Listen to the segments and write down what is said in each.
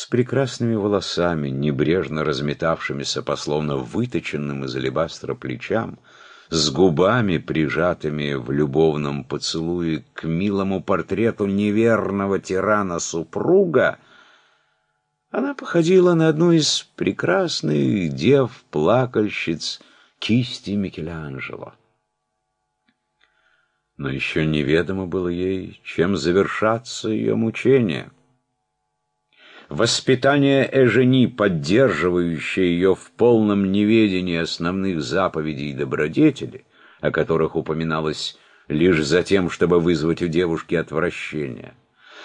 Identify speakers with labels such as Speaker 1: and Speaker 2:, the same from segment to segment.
Speaker 1: с прекрасными волосами, небрежно разметавшимися по словно выточенным из алебастра плечам, с губами, прижатыми в любовном поцелуе к милому портрету неверного тирана-супруга, она походила на одну из прекрасных дев-плакальщиц кисти Микеланджело. Но еще неведомо было ей, чем завершаться ее мучения. Воспитание Эжени, поддерживающее ее в полном неведении основных заповедей добродетели, о которых упоминалось лишь за тем, чтобы вызвать у девушки отвращение,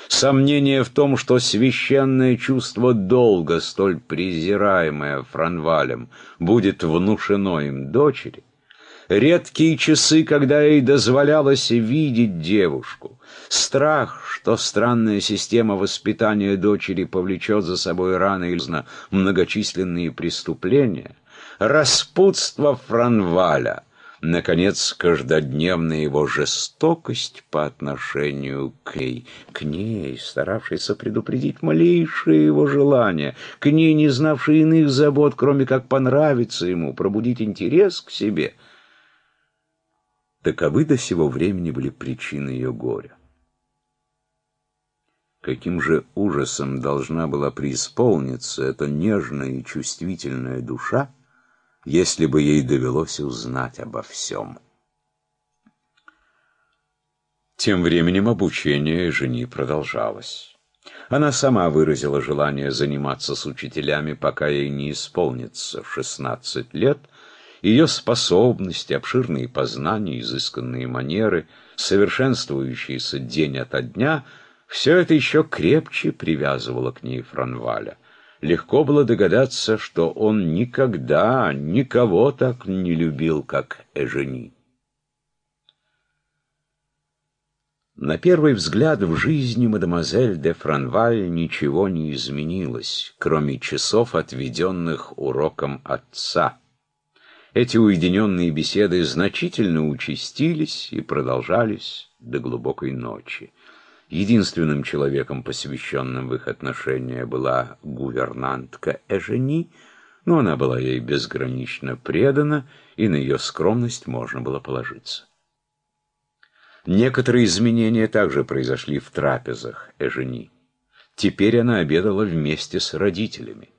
Speaker 1: Сомнение в том, что священное чувство долга, столь презираемое Франвалем, будет внушено им дочери, редкие часы, когда ей дозволялось видеть девушку, страх, что странная система воспитания дочери повлечет за собой рано или поздно многочисленные преступления, распутство Франваля — наконец, каждодневная его жестокость по отношению к ней, к ней, старавшейся предупредить малейшие его желания, к ней, не знавшей иных забот, кроме как понравиться ему, пробудить интерес к себе. Таковы до сего времени были причины ее горя. Каким же ужасом должна была преисполниться эта нежная и чувствительная душа, если бы ей довелось узнать обо всем. Тем временем обучение жени продолжалось. Она сама выразила желание заниматься с учителями, пока ей не исполнится 16 лет. Ее способности, обширные познания, изысканные манеры, совершенствующиеся день ото дня — все это еще крепче привязывало к ней Франваля легко было догадаться, что он никогда никого так не любил, как Эжени. На первый взгляд в жизни мадемуазель де Франваль ничего не изменилось, кроме часов, отведенных уроком отца. Эти уединенные беседы значительно участились и продолжались до глубокой ночи. Единственным человеком, посвященным в их отношения, была гувернантка Эжени, но она была ей безгранично предана, и на ее скромность можно было положиться. Некоторые изменения также произошли в трапезах Эжени. Теперь она обедала вместе с родителями.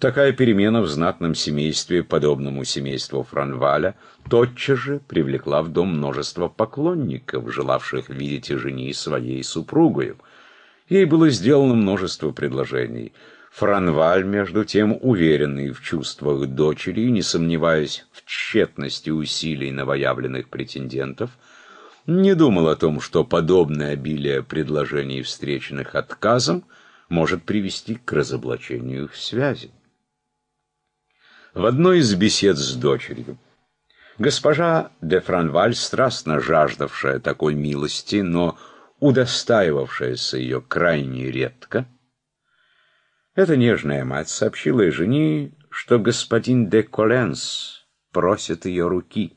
Speaker 1: Такая перемена в знатном семействе, подобному семейству Франваля, тотчас же привлекла в дом множество поклонников, желавших видеть и жени своей супругою. Ей было сделано множество предложений. Франваль, между тем, уверенный в чувствах дочери и не сомневаясь в тщетности усилий новоявленных претендентов, не думал о том, что подобное обилие предложений, встреченных отказом, может привести к разоблачению их связи. В одной из бесед с дочерью госпожа де Франваль, страстно жаждавшая такой милости, но удостаивавшаяся ее крайне редко, эта нежная мать сообщила жене, что господин де Коленс просит ее руки.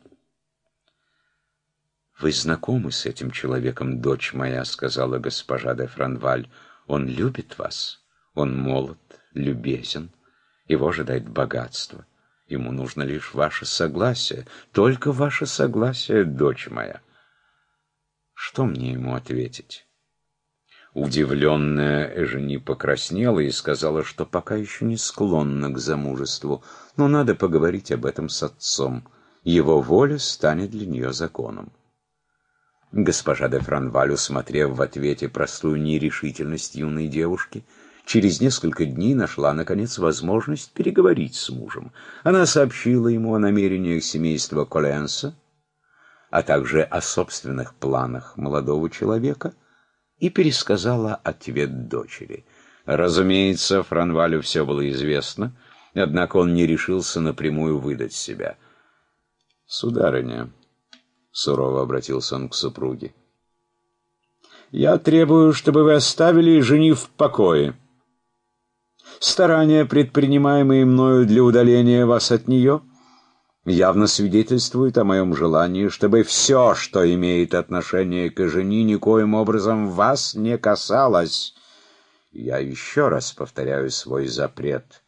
Speaker 1: «Вы знакомы с этим человеком, дочь моя», — сказала госпожа де Франваль. «Он любит вас, он молод, любезен». Его ожидает богатство. Ему нужно лишь ваше согласие. Только ваше согласие, дочь моя. Что мне ему ответить? Удивленная Эжени покраснела и сказала, что пока еще не склонна к замужеству, но надо поговорить об этом с отцом. Его воля станет для нее законом. Госпожа де Франваль, усмотрев в ответе простую нерешительность юной девушки, — через несколько дней нашла, наконец, возможность переговорить с мужем. Она сообщила ему о намерениях семейства Коленса, а также о собственных планах молодого человека и пересказала ответ дочери. Разумеется, Франвалю все было известно, однако он не решился напрямую выдать себя. «Сударыня», — сурово обратился он к супруге, — «я требую, чтобы вы оставили жени в покое». Старания, предпринимаемые мною для удаления вас от нее, явно свидетельствуют о моем желании, чтобы все, что имеет отношение к жене, никоим образом вас не касалось. Я еще раз повторяю свой запрет